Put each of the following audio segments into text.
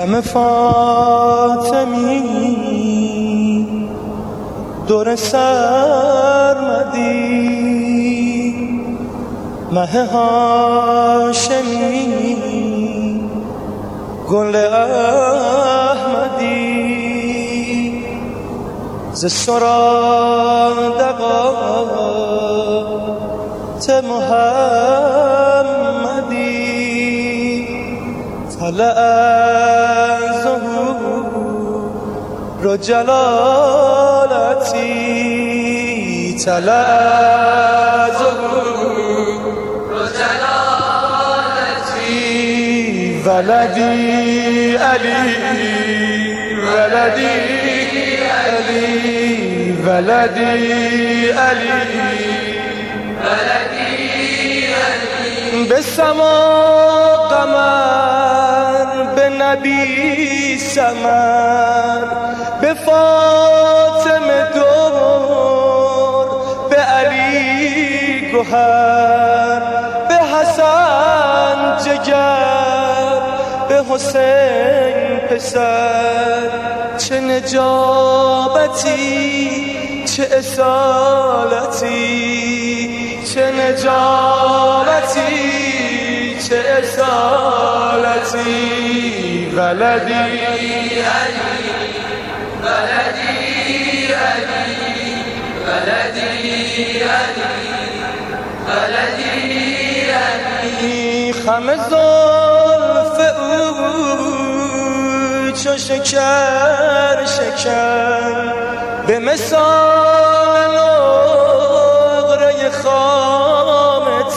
دم فاطمی. دور سرمدی مه هاشمی. گل احمدی. ز سرادقات محمدی. طلع رو جلالتی تلعز رو جلالتی. ولدی علی ولدی علی ولدی علی به سما سمر به فاطمه دور به علی گوهر به حسن جگر به حسین پسر. چه نجابتی چه اصالتی چه نجابتی چه اصالتی. بلدي بلدي بلدي علي خم زلف او چو شکر شکر. به مثال نقره خامتن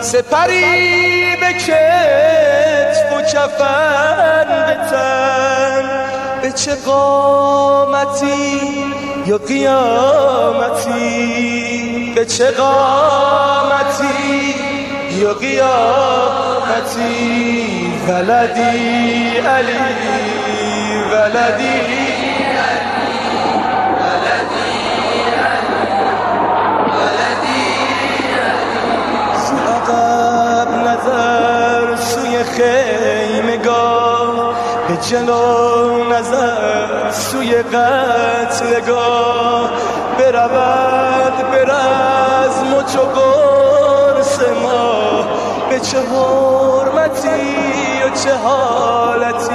سپری کتف و کفن بتن. به چه قامتی یا قیامتی؟ به چه قامتی یا قیامتی؟ ولدی علی ولدی جلو نظر سوی قتلگاه برود برز مچ و قرص ما. به چه حرمتی و چه حالتی؟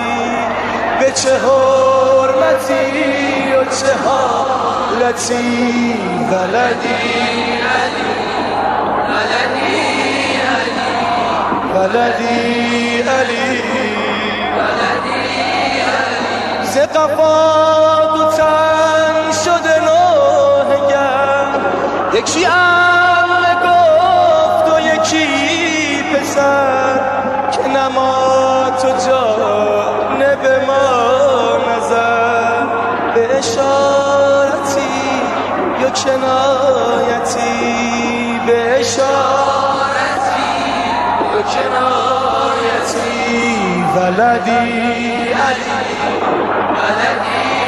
به چه حرمتی و چه حالتی؟ ولدی علی ولدی علی ز قفا دو تن شده نوهگر یکی ام گفت و یکی پسر که نما تو به ما نظر. به اشارتی یا کنایتی؟ به اشارتی یا کنایتی؟ ولدی علی ولدي